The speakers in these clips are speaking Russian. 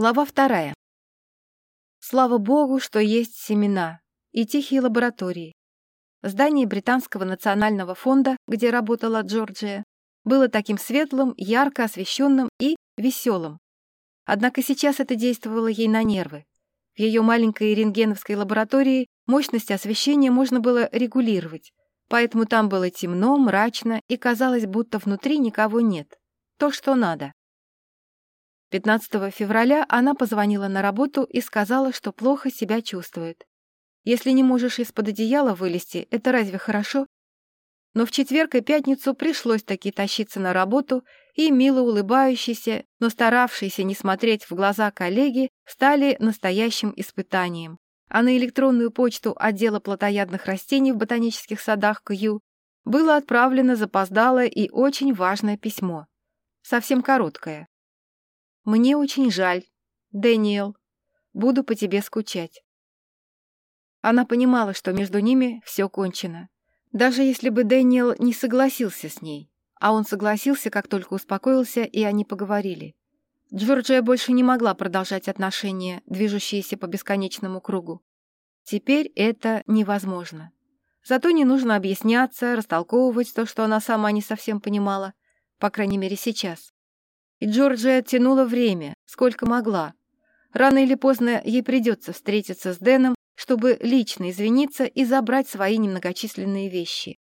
Глава вторая. Слава богу, что есть семена и тихие лаборатории. Здание Британского национального фонда, где работала Джорджия, было таким светлым, ярко освещенным и веселым. Однако сейчас это действовало ей на нервы. В ее маленькой рентгеновской лаборатории мощность освещения можно было регулировать, поэтому там было темно, мрачно и казалось, будто внутри никого нет. То, что надо. 15 февраля она позвонила на работу и сказала, что плохо себя чувствует. Если не можешь из-под одеяла вылезти, это разве хорошо? Но в четверг и пятницу пришлось таки тащиться на работу, и мило улыбающиеся, но старавшиеся не смотреть в глаза коллеги, стали настоящим испытанием. А на электронную почту отдела плотоядных растений в ботанических садах КЮ было отправлено запоздалое и очень важное письмо. Совсем короткое. «Мне очень жаль. Дэниел. Буду по тебе скучать». Она понимала, что между ними все кончено. Даже если бы Дэниел не согласился с ней, а он согласился, как только успокоился, и они поговорили. Джорджия больше не могла продолжать отношения, движущиеся по бесконечному кругу. Теперь это невозможно. Зато не нужно объясняться, растолковывать то, что она сама не совсем понимала, по крайней мере сейчас. И Джорджия тянула время, сколько могла. Рано или поздно ей придется встретиться с Дэном, чтобы лично извиниться и забрать свои немногочисленные вещи.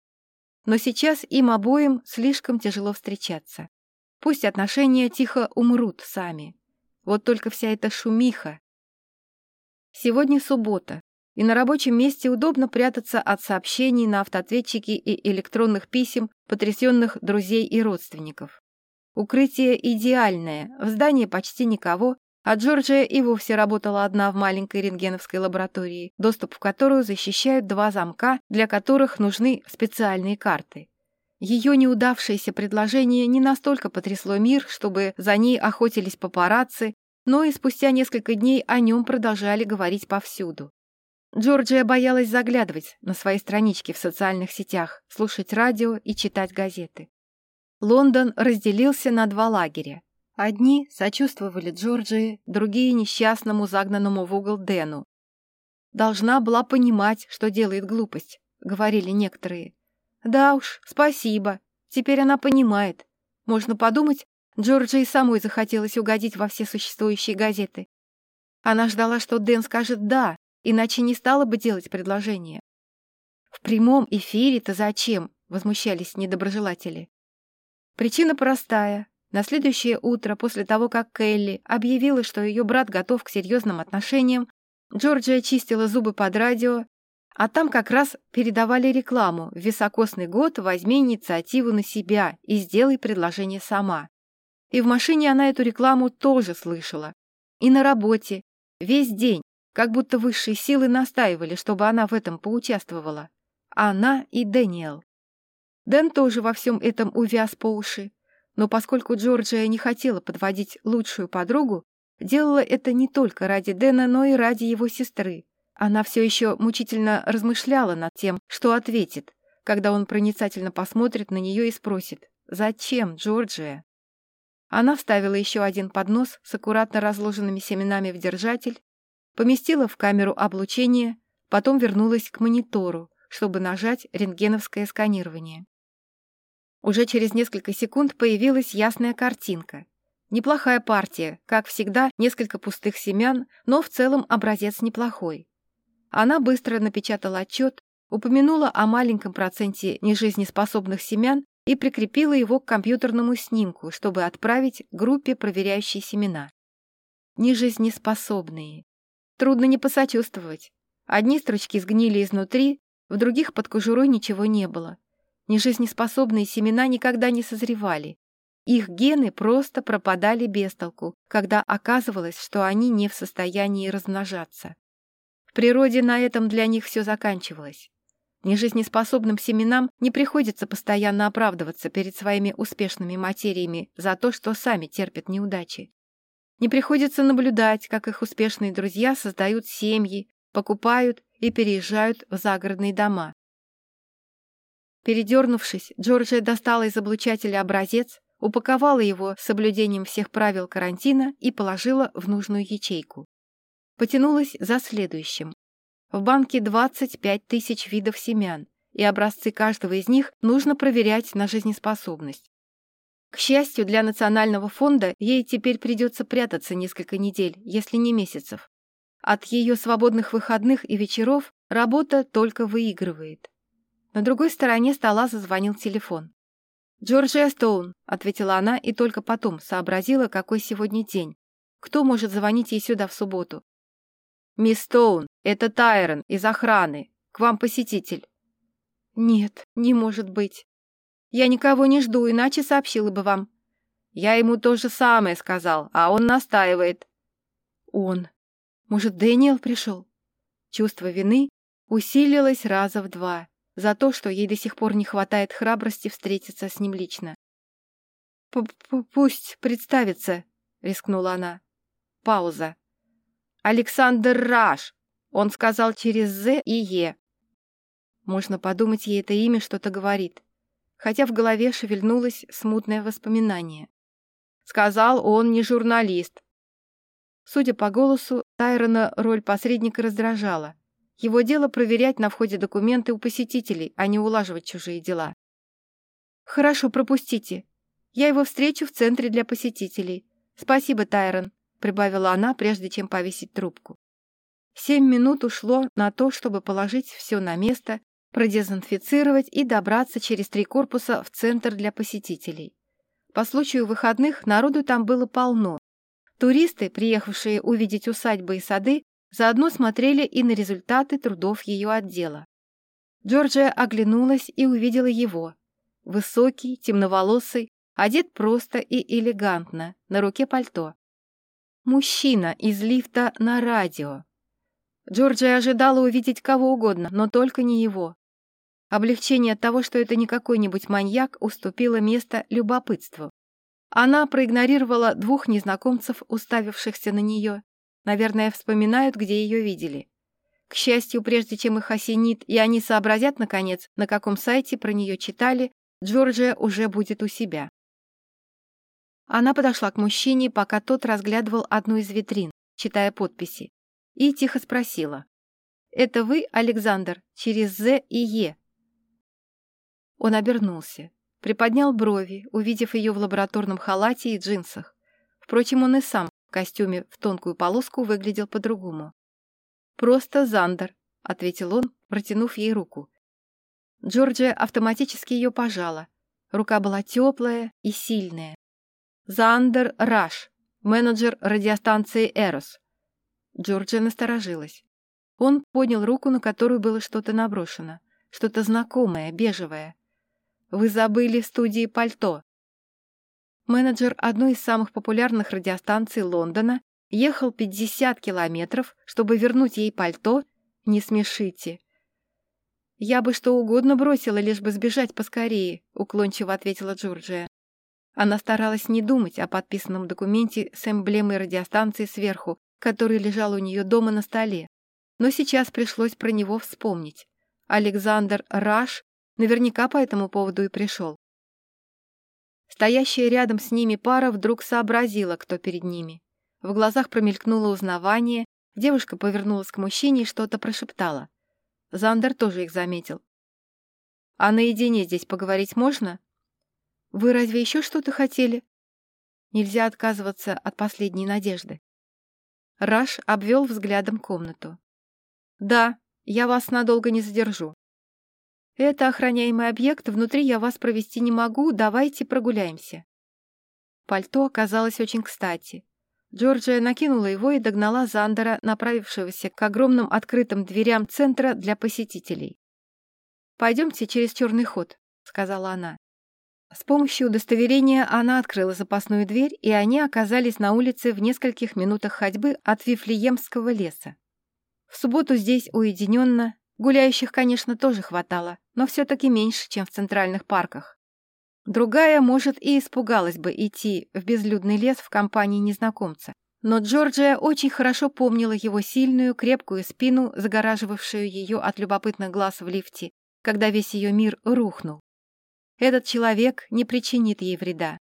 Но сейчас им обоим слишком тяжело встречаться. Пусть отношения тихо умрут сами. Вот только вся эта шумиха. Сегодня суббота, и на рабочем месте удобно прятаться от сообщений на автоответчике и электронных писем потрясенных друзей и родственников. Укрытие идеальное, в здании почти никого, а Джорджия и вовсе работала одна в маленькой рентгеновской лаборатории, доступ в которую защищают два замка, для которых нужны специальные карты. Ее неудавшееся предложение не настолько потрясло мир, чтобы за ней охотились папарацци, но и спустя несколько дней о нем продолжали говорить повсюду. Джорджия боялась заглядывать на свои странички в социальных сетях, слушать радио и читать газеты. Лондон разделился на два лагеря. Одни сочувствовали Джорджии, другие — несчастному, загнанному в угол Дэну. «Должна была понимать, что делает глупость», — говорили некоторые. «Да уж, спасибо. Теперь она понимает. Можно подумать, Джорджии самой захотелось угодить во все существующие газеты. Она ждала, что Дэн скажет «да», иначе не стала бы делать предложение. «В прямом эфире-то зачем?» — возмущались недоброжелатели. Причина простая. На следующее утро, после того, как Келли объявила, что ее брат готов к серьезным отношениям, Джорджия чистила зубы под радио, а там как раз передавали рекламу «В високосный год возьми инициативу на себя и сделай предложение сама». И в машине она эту рекламу тоже слышала. И на работе. Весь день. Как будто высшие силы настаивали, чтобы она в этом поучаствовала. Она и Дэниел. Дэн тоже во всем этом увяз по уши. Но поскольку Джорджия не хотела подводить лучшую подругу, делала это не только ради Дэна, но и ради его сестры. Она все еще мучительно размышляла над тем, что ответит, когда он проницательно посмотрит на нее и спросит «Зачем, Джорджия?». Она вставила еще один поднос с аккуратно разложенными семенами в держатель, поместила в камеру облучения, потом вернулась к монитору, чтобы нажать рентгеновское сканирование. Уже через несколько секунд появилась ясная картинка. Неплохая партия, как всегда, несколько пустых семян, но в целом образец неплохой. Она быстро напечатала отчет, упомянула о маленьком проценте нежизнеспособных семян и прикрепила его к компьютерному снимку, чтобы отправить группе, проверяющей семена. Нежизнеспособные. Трудно не посочувствовать. Одни строчки сгнили изнутри, в других под кожурой ничего не было. Нежизнеспособные семена никогда не созревали. Их гены просто пропадали без толку, когда оказывалось, что они не в состоянии размножаться. В природе на этом для них все заканчивалось. Нежизнеспособным семенам не приходится постоянно оправдываться перед своими успешными материями за то, что сами терпят неудачи. Не приходится наблюдать, как их успешные друзья создают семьи, покупают и переезжают в загородные дома. Передернувшись, Джорджия достала из облучателя образец, упаковала его с соблюдением всех правил карантина и положила в нужную ячейку. Потянулась за следующим. В банке 25 тысяч видов семян, и образцы каждого из них нужно проверять на жизнеспособность. К счастью, для Национального фонда ей теперь придется прятаться несколько недель, если не месяцев. От ее свободных выходных и вечеров работа только выигрывает. На другой стороне стола зазвонил телефон. «Джорджия Стоун», — ответила она и только потом сообразила, какой сегодня день. Кто может звонить ей сюда в субботу? «Мисс Стоун, это Тайрон из охраны. К вам посетитель». «Нет, не может быть. Я никого не жду, иначе сообщила бы вам». «Я ему то же самое сказал, а он настаивает». «Он. Может, Дэниел пришел?» Чувство вины усилилось раза в два за то, что ей до сих пор не хватает храбрости встретиться с ним лично. П -п «Пусть представится», — рискнула она. Пауза. «Александр Раш!» Он сказал через «З» и «Е». Можно подумать, ей это имя что-то говорит, хотя в голове шевельнулось смутное воспоминание. Сказал, он не журналист. Судя по голосу, Тайрона роль посредника раздражала. Его дело проверять на входе документы у посетителей, а не улаживать чужие дела. «Хорошо, пропустите. Я его встречу в центре для посетителей. Спасибо, Тайрон», — прибавила она, прежде чем повесить трубку. Семь минут ушло на то, чтобы положить все на место, продезинфицировать и добраться через три корпуса в центр для посетителей. По случаю выходных народу там было полно. Туристы, приехавшие увидеть усадьбы и сады, Заодно смотрели и на результаты трудов ее отдела. Джорджия оглянулась и увидела его. Высокий, темноволосый, одет просто и элегантно, на руке пальто. Мужчина из лифта на радио. Джорджия ожидала увидеть кого угодно, но только не его. Облегчение от того, что это не какой-нибудь маньяк, уступило место любопытству. Она проигнорировала двух незнакомцев, уставившихся на нее, Наверное, вспоминают, где ее видели. К счастью, прежде чем их осенит, и они сообразят, наконец, на каком сайте про нее читали, Джорджия уже будет у себя. Она подошла к мужчине, пока тот разглядывал одну из витрин, читая подписи, и тихо спросила. «Это вы, Александр, через «З» и «Е»?» Он обернулся, приподнял брови, увидев ее в лабораторном халате и джинсах. Впрочем, он и сам костюме в тонкую полоску выглядел по-другому. «Просто Зандер», — ответил он, протянув ей руку. Джорджия автоматически ее пожала. Рука была теплая и сильная. «Зандер Раш, менеджер радиостанции «Эрос». Джорджия насторожилась. Он поднял руку, на которую было что-то наброшено. Что-то знакомое, бежевое. «Вы забыли в студии пальто», Менеджер одной из самых популярных радиостанций Лондона ехал 50 километров, чтобы вернуть ей пальто. Не смешите. «Я бы что угодно бросила, лишь бы сбежать поскорее», — уклончиво ответила Джорджия. Она старалась не думать о подписанном документе с эмблемой радиостанции сверху, который лежал у нее дома на столе. Но сейчас пришлось про него вспомнить. Александр Раш наверняка по этому поводу и пришел. Стоящая рядом с ними пара вдруг сообразила, кто перед ними. В глазах промелькнуло узнавание, девушка повернулась к мужчине и что-то прошептала. Зандер тоже их заметил. «А наедине здесь поговорить можно?» «Вы разве еще что-то хотели?» Нельзя отказываться от последней надежды. Раш обвел взглядом комнату. «Да, я вас надолго не задержу. «Это охраняемый объект, внутри я вас провести не могу, давайте прогуляемся». Пальто оказалось очень кстати. Джорджия накинула его и догнала Зандера, направившегося к огромным открытым дверям центра для посетителей. «Пойдемте через черный ход», — сказала она. С помощью удостоверения она открыла запасную дверь, и они оказались на улице в нескольких минутах ходьбы от Вифлеемского леса. В субботу здесь уединенно, Гуляющих, конечно, тоже хватало, но все-таки меньше, чем в центральных парках. Другая, может, и испугалась бы идти в безлюдный лес в компании незнакомца. Но Джорджия очень хорошо помнила его сильную, крепкую спину, загораживавшую ее от любопытных глаз в лифте, когда весь ее мир рухнул. Этот человек не причинит ей вреда.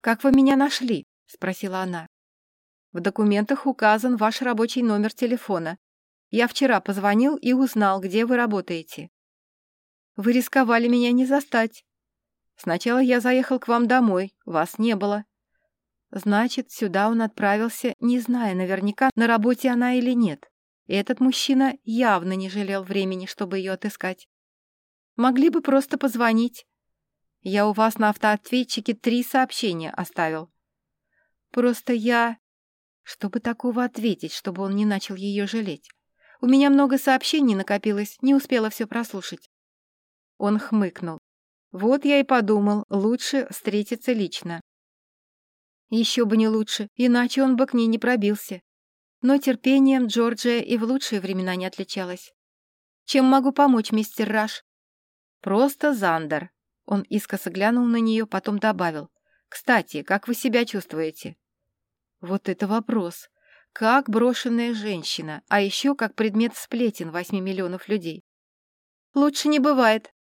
«Как вы меня нашли?» — спросила она. «В документах указан ваш рабочий номер телефона. Я вчера позвонил и узнал, где вы работаете». «Вы рисковали меня не застать». «Сначала я заехал к вам домой, вас не было». Значит, сюда он отправился, не зная наверняка, на работе она или нет. Этот мужчина явно не жалел времени, чтобы ее отыскать. Могли бы просто позвонить. Я у вас на автоответчике три сообщения оставил. Просто я... Чтобы такого ответить, чтобы он не начал ее жалеть. У меня много сообщений накопилось, не успела все прослушать. Он хмыкнул. Вот я и подумал, лучше встретиться лично. Еще бы не лучше, иначе он бы к ней не пробился. Но терпением Джорджия и в лучшие времена не отличалась. «Чем могу помочь, мистер Раш?» «Просто Зандер», он искоса глянул на нее, потом добавил. «Кстати, как вы себя чувствуете?» Вот это вопрос. Как брошенная женщина, а еще как предмет сплетен восьми миллионов людей. «Лучше не бывает».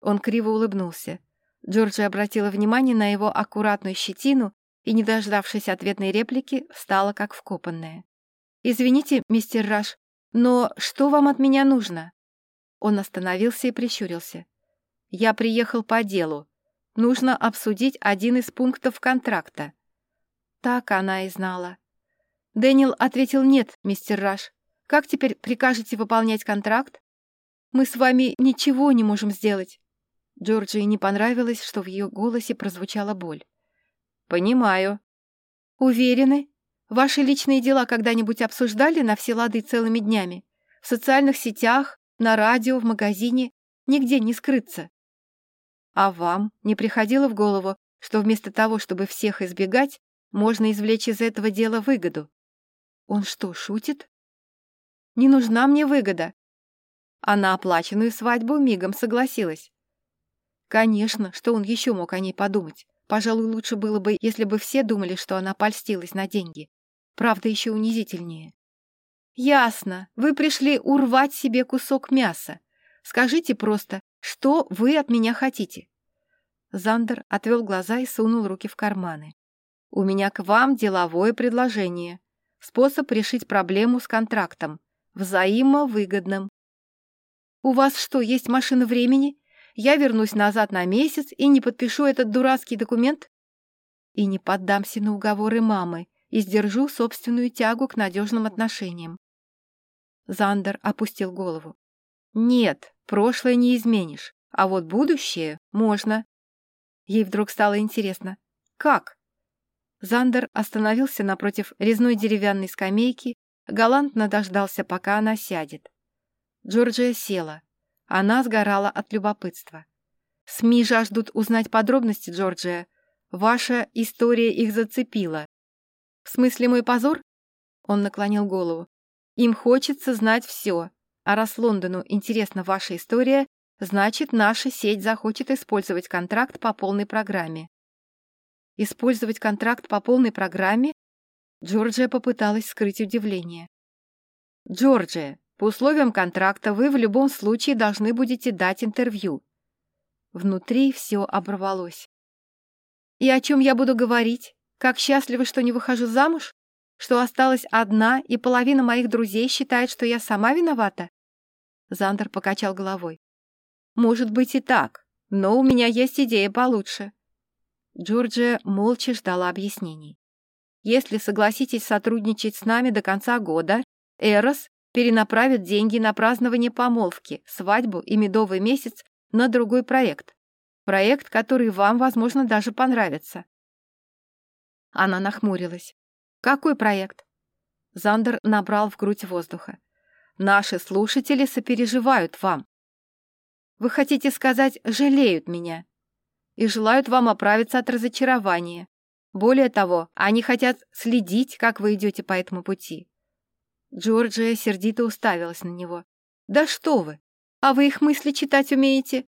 Он криво улыбнулся. Джорджи обратила внимание на его аккуратную щетину и, не дождавшись ответной реплики, встала как вкопанная. «Извините, мистер Раш, но что вам от меня нужно?» Он остановился и прищурился. Я приехал по делу. Нужно обсудить один из пунктов контракта. Так она и знала. Дэниел ответил «нет, мистер Раш. Как теперь прикажете выполнять контракт? Мы с вами ничего не можем сделать». Джорджии не понравилось, что в ее голосе прозвучала боль. «Понимаю». «Уверены? Ваши личные дела когда-нибудь обсуждали на все лады целыми днями? В социальных сетях, на радио, в магазине? Нигде не скрыться. А вам не приходило в голову, что вместо того, чтобы всех избегать, можно извлечь из этого дела выгоду? Он что, шутит? Не нужна мне выгода. А на оплаченную свадьбу мигом согласилась. Конечно, что он еще мог о ней подумать? Пожалуй, лучше было бы, если бы все думали, что она польстилась на деньги. Правда, еще унизительнее. «Ясно. Вы пришли урвать себе кусок мяса. Скажите просто, что вы от меня хотите?» Зандер отвел глаза и сунул руки в карманы. «У меня к вам деловое предложение. Способ решить проблему с контрактом. Взаимовыгодным». «У вас что, есть машина времени? Я вернусь назад на месяц и не подпишу этот дурацкий документ?» «И не поддамся на уговоры мамы и сдержу собственную тягу к надежным отношениям». Зандер опустил голову. «Нет, Прошлое не изменишь, а вот будущее можно. Ей вдруг стало интересно. Как? Зандер остановился напротив резной деревянной скамейки, галантно дождался, пока она сядет. Джорджия села. Она сгорала от любопытства. «СМИ жаждут узнать подробности, Джорджия. Ваша история их зацепила». «В смысле мой позор?» Он наклонил голову. «Им хочется знать все. А раз Лондону интересна ваша история, значит, наша сеть захочет использовать контракт по полной программе. Использовать контракт по полной программе? Джорджия попыталась скрыть удивление. Джорджия, по условиям контракта вы в любом случае должны будете дать интервью. Внутри все оборвалось. И о чем я буду говорить? Как счастлива, что не выхожу замуж? Что осталась одна, и половина моих друзей считает, что я сама виновата? Зандер покачал головой. «Может быть и так, но у меня есть идея получше». Джорджия молча ждала объяснений. «Если согласитесь сотрудничать с нами до конца года, Эрос перенаправит деньги на празднование помолвки, свадьбу и медовый месяц на другой проект. Проект, который вам, возможно, даже понравится». Она нахмурилась. «Какой проект?» Зандер набрал в грудь воздуха. Наши слушатели сопереживают вам. Вы хотите сказать, жалеют меня и желают вам оправиться от разочарования. Более того, они хотят следить, как вы идете по этому пути. Джорджия сердито уставилась на него. «Да что вы! А вы их мысли читать умеете?»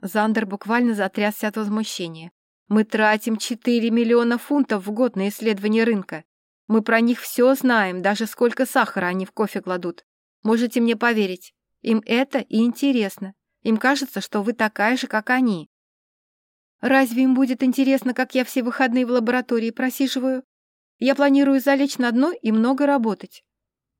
Зандер буквально затрясся от возмущения. «Мы тратим 4 миллиона фунтов в год на исследование рынка. Мы про них все знаем, даже сколько сахара они в кофе кладут. Можете мне поверить, им это и интересно. Им кажется, что вы такая же, как они. Разве им будет интересно, как я все выходные в лаборатории просиживаю? Я планирую залечь на дно и много работать.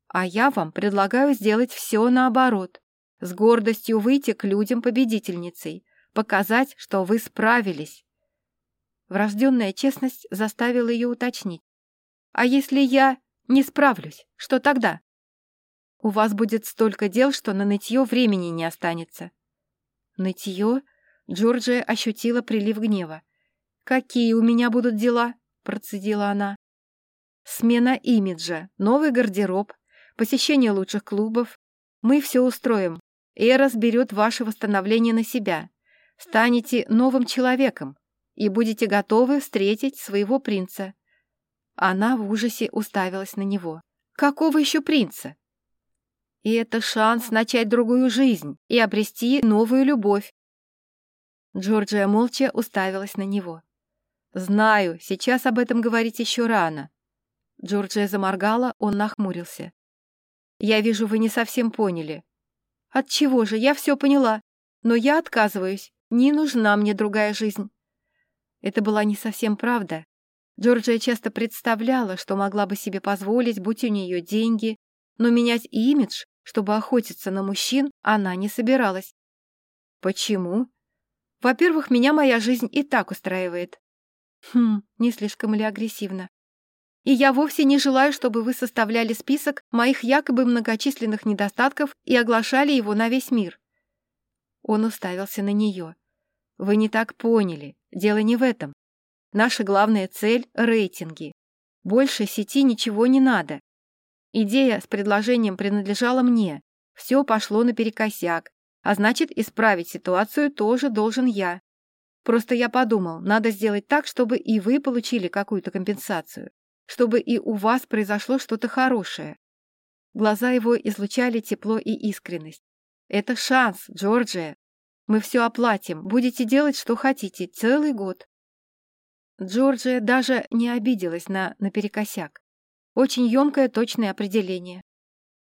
А я вам предлагаю сделать все наоборот. С гордостью выйти к людям победительницей, показать, что вы справились. Врожденная честность заставила ее уточнить. А если я не справлюсь, что тогда? У вас будет столько дел, что на нытье времени не останется. Нытье? Джорджия ощутила прилив гнева. «Какие у меня будут дела?» — процедила она. «Смена имиджа, новый гардероб, посещение лучших клубов. Мы все устроим. Эрос берет ваше восстановление на себя. Станете новым человеком и будете готовы встретить своего принца». Она в ужасе уставилась на него. «Какого еще принца?» «И это шанс начать другую жизнь и обрести новую любовь. Джорджия молча уставилась на него. «Знаю, сейчас об этом говорить еще рано». Джорджия заморгала, он нахмурился. «Я вижу, вы не совсем поняли». От чего же? Я все поняла. Но я отказываюсь. Не нужна мне другая жизнь». Это была не совсем правда. Джорджия часто представляла, что могла бы себе позволить, будь у нее деньги, но менять имидж, чтобы охотиться на мужчин, она не собиралась. «Почему?» Во-первых, меня моя жизнь и так устраивает. Хм, не слишком ли агрессивно? И я вовсе не желаю, чтобы вы составляли список моих якобы многочисленных недостатков и оглашали его на весь мир. Он уставился на нее. Вы не так поняли. Дело не в этом. Наша главная цель — рейтинги. Больше сети ничего не надо. Идея с предложением принадлежала мне. Все пошло наперекосяк, а значит, исправить ситуацию тоже должен я. Просто я подумал, надо сделать так, чтобы и вы получили какую-то компенсацию, чтобы и у вас произошло что-то хорошее. Глаза его излучали тепло и искренность. Это шанс, Джорджия. Мы все оплатим, будете делать, что хотите, целый год. Джорджия даже не обиделась на наперекосяк. Очень емкое точное определение.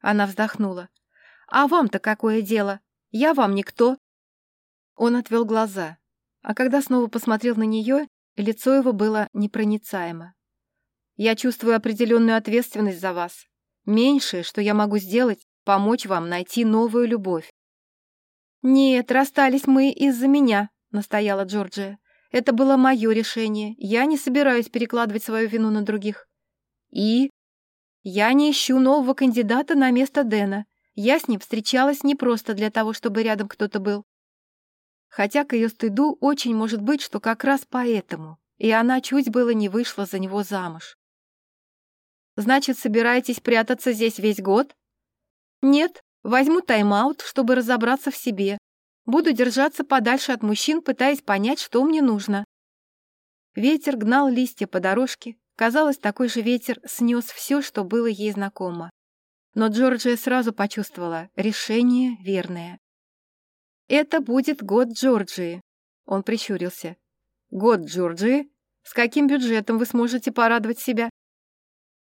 Она вздохнула. «А вам-то какое дело? Я вам никто». Он отвел глаза, а когда снова посмотрел на нее, лицо его было непроницаемо. «Я чувствую определенную ответственность за вас. Меньшее, что я могу сделать, помочь вам найти новую любовь». «Нет, расстались мы из-за меня», — настояла Джорджия. «Это было мое решение. Я не собираюсь перекладывать свою вину на других». «И?» «Я не ищу нового кандидата на место Дэна. Я с ним встречалась не просто для того, чтобы рядом кто-то был. Хотя к ее стыду очень может быть, что как раз поэтому, и она чуть было не вышла за него замуж. «Значит, собираетесь прятаться здесь весь год?» «Нет, возьму тайм-аут, чтобы разобраться в себе. Буду держаться подальше от мужчин, пытаясь понять, что мне нужно». Ветер гнал листья по дорожке. Казалось, такой же ветер снес все, что было ей знакомо. Но Джорджия сразу почувствовала решение верное. «Это будет год Джорджии», — он прищурился. «Год Джорджии? С каким бюджетом вы сможете порадовать себя?»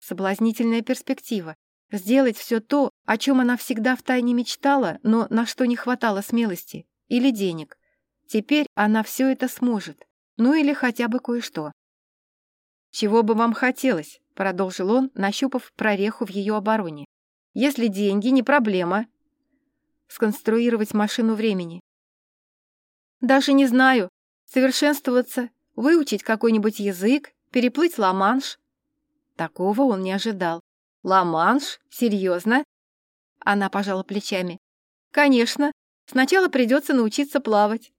Соблазнительная перспектива. Сделать все то, о чем она всегда втайне мечтала, но на что не хватало смелости или денег. Теперь она все это сможет, ну или хотя бы кое-что. «Чего бы вам хотелось?» — продолжил он, нащупав прореху в ее обороне. Если деньги не проблема. Сконструировать машину времени. Даже не знаю. Совершенствоваться, выучить какой-нибудь язык, переплыть Ла-Манш. Такого он не ожидал. Ла-Манш? Серьезно? Она пожала плечами. Конечно. Сначала придется научиться плавать.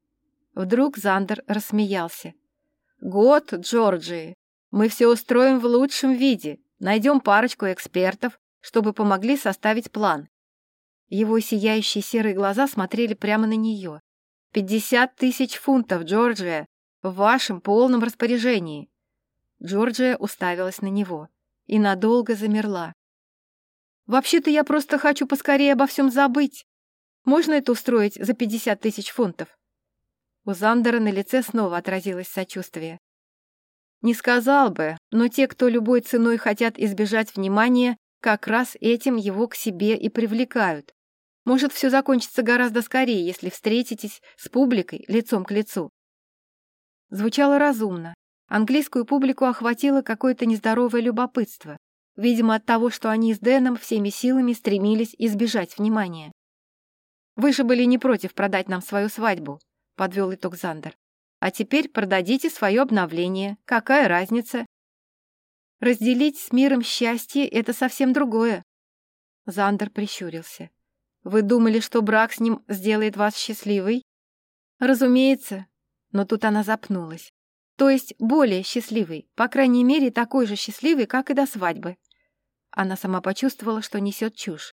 Вдруг Зандер рассмеялся. «Год, Джорджии. Мы все устроим в лучшем виде. Найдем парочку экспертов, чтобы помогли составить план. Его сияющие серые глаза смотрели прямо на нее. «Пятьдесят тысяч фунтов, Джорджия, в вашем полном распоряжении!» Джорджия уставилась на него и надолго замерла. «Вообще-то я просто хочу поскорее обо всем забыть. Можно это устроить за пятьдесят тысяч фунтов?» У Зандера на лице снова отразилось сочувствие. Не сказал бы, но те, кто любой ценой хотят избежать внимания, как раз этим его к себе и привлекают. Может, все закончится гораздо скорее, если встретитесь с публикой лицом к лицу. Звучало разумно. Английскую публику охватило какое-то нездоровое любопытство. Видимо, от того, что они с Дэном всеми силами стремились избежать внимания. «Вы же были не против продать нам свою свадьбу», — подвел итог Зандер. «А теперь продадите свое обновление. Какая разница?» «Разделить с миром счастье — это совсем другое». Зандер прищурился. «Вы думали, что брак с ним сделает вас счастливой?» «Разумеется». Но тут она запнулась. То есть более счастливой, по крайней мере, такой же счастливой, как и до свадьбы. Она сама почувствовала, что несет чушь.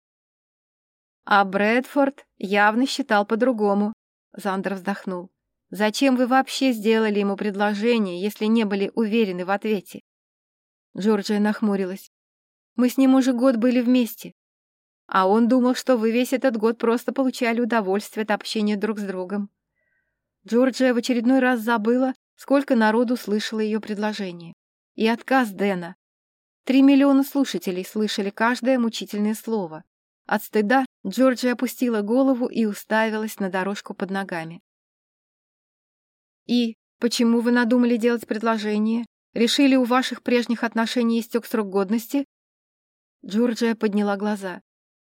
А Брэдфорд явно считал по-другому. Зандер вздохнул. «Зачем вы вообще сделали ему предложение, если не были уверены в ответе?» Джорджия нахмурилась. «Мы с ним уже год были вместе. А он думал, что вы весь этот год просто получали удовольствие от общения друг с другом». Джорджия в очередной раз забыла, сколько народу слышало ее предложение. И отказ Дэна. Три миллиона слушателей слышали каждое мучительное слово. От стыда Джорджия опустила голову и уставилась на дорожку под ногами. «И почему вы надумали делать предложение? Решили, у ваших прежних отношений истек срок годности?» Джорджия подняла глаза.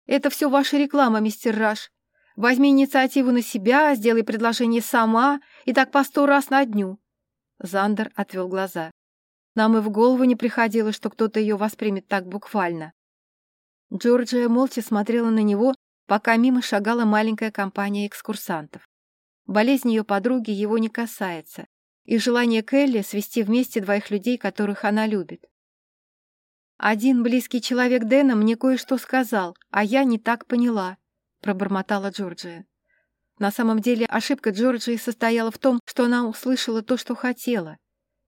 «Это все ваша реклама, мистер Раш. Возьми инициативу на себя, сделай предложение сама, и так по сто раз на дню». Зандер отвел глаза. Нам и в голову не приходило, что кто-то ее воспримет так буквально. Джорджия молча смотрела на него, пока мимо шагала маленькая компания экскурсантов. Болезнь ее подруги его не касается, и желание Келли свести вместе двоих людей, которых она любит. «Один близкий человек Дэна мне кое-что сказал, а я не так поняла», — пробормотала Джорджия. На самом деле ошибка Джорджии состояла в том, что она услышала то, что хотела.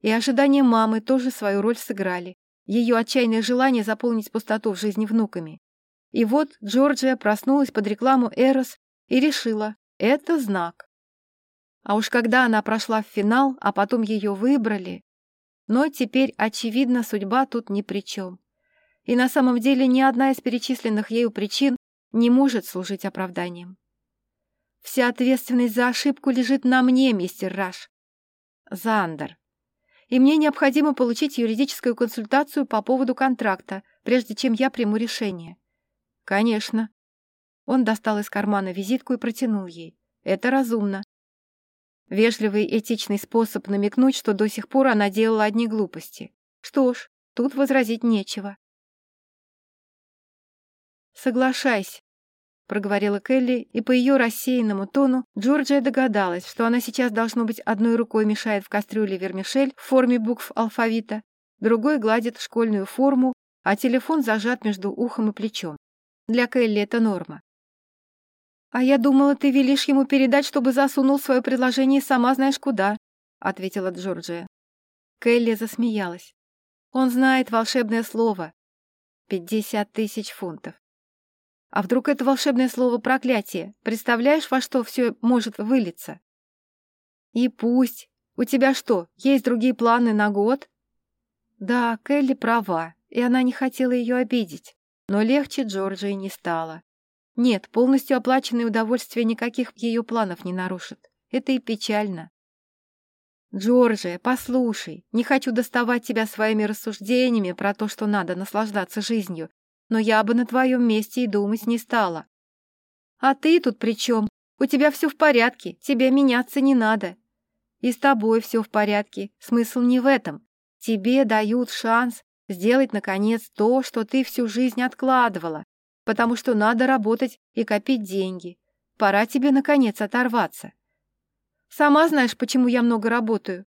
И ожидания мамы тоже свою роль сыграли ее отчаянное желание заполнить пустоту в жизни внуками. И вот Джорджия проснулась под рекламу Эрос и решила — это знак. А уж когда она прошла в финал, а потом ее выбрали... Но теперь, очевидно, судьба тут ни при чем. И на самом деле ни одна из перечисленных ею причин не может служить оправданием. Вся ответственность за ошибку лежит на мне, мистер Раш. Зандер, и мне необходимо получить юридическую консультацию по поводу контракта, прежде чем я приму решение». «Конечно». Он достал из кармана визитку и протянул ей. «Это разумно». Вежливый этичный способ намекнуть, что до сих пор она делала одни глупости. Что ж, тут возразить нечего. «Соглашайся», проговорила Келли, и по ее рассеянному тону Джорджия догадалась, что она сейчас, должно быть, одной рукой мешает в кастрюле вермишель в форме букв алфавита, другой гладит школьную форму, а телефон зажат между ухом и плечом. Для Келли это норма. «А я думала, ты велишь ему передать, чтобы засунул свое предложение сама знаешь куда», — ответила Джорджия. Келли засмеялась. «Он знает волшебное слово. Пятьдесят тысяч фунтов. А вдруг это волшебное слово проклятие? Представляешь, во что все может вылиться? И пусть. У тебя что, есть другие планы на год? Да, Келли права, и она не хотела ее обидеть. Но легче Джорджии не стало. Нет, полностью оплаченные удовольствия никаких ее планов не нарушит. Это и печально. Джорджия, послушай, не хочу доставать тебя своими рассуждениями про то, что надо наслаждаться жизнью, но я бы на твоем месте и думать не стала. А ты тут при чем? У тебя все в порядке, тебе меняться не надо. И с тобой все в порядке, смысл не в этом. Тебе дают шанс сделать, наконец, то, что ты всю жизнь откладывала, потому что надо работать и копить деньги. Пора тебе, наконец, оторваться. Сама знаешь, почему я много работаю.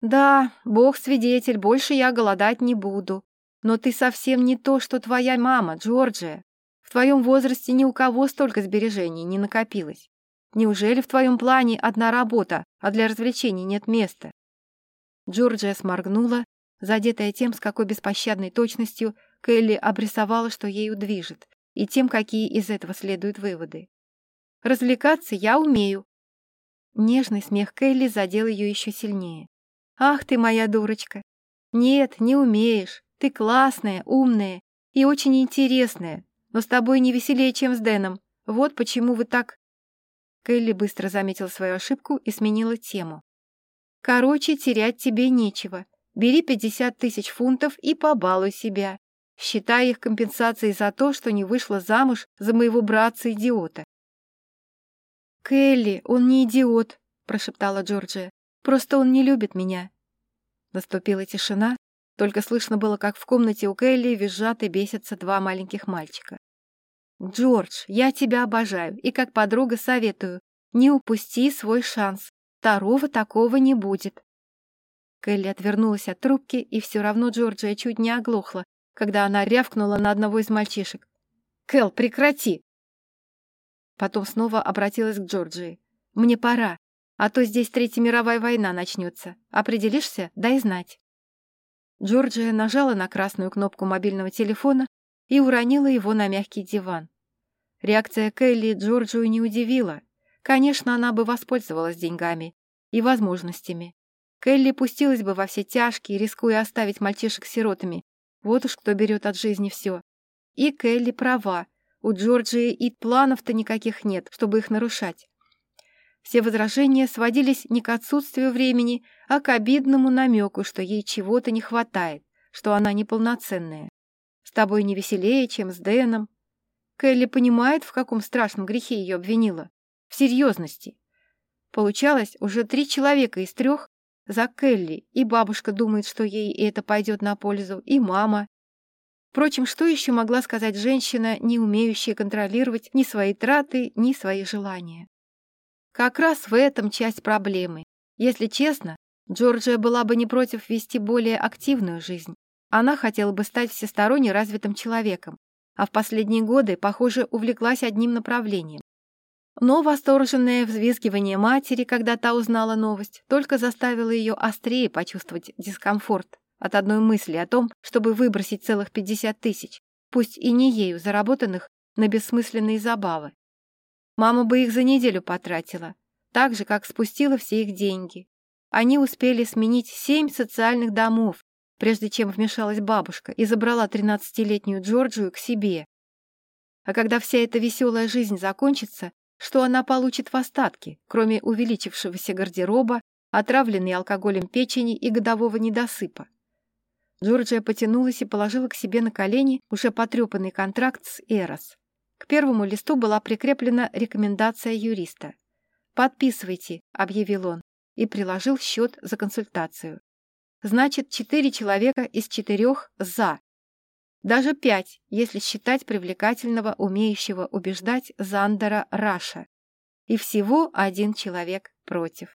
Да, бог свидетель, больше я голодать не буду. Но ты совсем не то, что твоя мама, Джорджия. В твоем возрасте ни у кого столько сбережений не накопилось. Неужели в твоем плане одна работа, а для развлечений нет места?» Джорджия сморгнула, задетая тем, с какой беспощадной точностью Келли обрисовала, что ею движет, и тем, какие из этого следуют выводы. «Развлекаться я умею». Нежный смех Келли задел ее еще сильнее. «Ах ты моя дурочка! Нет, не умеешь. Ты классная, умная и очень интересная, но с тобой не веселее, чем с Дэном. Вот почему вы так...» Келли быстро заметила свою ошибку и сменила тему. Короче, терять тебе нечего. Бери 50 тысяч фунтов и побалуй себя. Считай их компенсацией за то, что не вышла замуж за моего братца-идиота. «Келли, он не идиот», — прошептала Джорджия. «Просто он не любит меня». Наступила тишина, только слышно было, как в комнате у Келли визжат и бесятся два маленьких мальчика. «Джордж, я тебя обожаю и как подруга советую, не упусти свой шанс. Второго такого не будет». Келли отвернулась от трубки, и все равно Джорджия чуть не оглохла, когда она рявкнула на одного из мальчишек. «Кэл, прекрати!» Потом снова обратилась к Джорджии. «Мне пора, а то здесь Третья мировая война начнется. Определишься? Дай знать». Джорджия нажала на красную кнопку мобильного телефона и уронила его на мягкий диван. Реакция Келли Джорджию не удивила. Конечно, она бы воспользовалась деньгами и возможностями. Келли пустилась бы во все тяжкие, рискуя оставить мальчишек сиротами. Вот уж кто берет от жизни все. И Келли права. У Джорджии и планов-то никаких нет, чтобы их нарушать. Все возражения сводились не к отсутствию времени, а к обидному намеку, что ей чего-то не хватает, что она неполноценная. С тобой не веселее, чем с Дэном. Келли понимает, в каком страшном грехе ее обвинила. В серьезности. Получалось, уже три человека из трех за Келли, и бабушка думает, что ей это пойдет на пользу, и мама. Впрочем, что еще могла сказать женщина, не умеющая контролировать ни свои траты, ни свои желания? Как раз в этом часть проблемы. Если честно, Джорджия была бы не против вести более активную жизнь. Она хотела бы стать всесторонне развитым человеком, а в последние годы, похоже, увлеклась одним направлением но восторженное взвизгивание матери, когда та узнала новость, только заставило ее острее почувствовать дискомфорт от одной мысли о том, чтобы выбросить целых 50 тысяч, пусть и не ею заработанных, на бессмысленные забавы. Мама бы их за неделю потратила, так же, как спустила все их деньги. Они успели сменить семь социальных домов, прежде чем вмешалась бабушка и забрала 13-летнюю Джорджию к себе. А когда вся эта веселая жизнь закончится, что она получит в остатке, кроме увеличившегося гардероба, отравленной алкоголем печени и годового недосыпа. Джорджия потянулась и положила к себе на колени уже потрепанный контракт с Эрос. К первому листу была прикреплена рекомендация юриста. «Подписывайте», — объявил он, и приложил счет за консультацию. Значит, четыре человека из четырех «за». Даже пять, если считать привлекательного, умеющего убеждать Зандера Раша. И всего один человек против.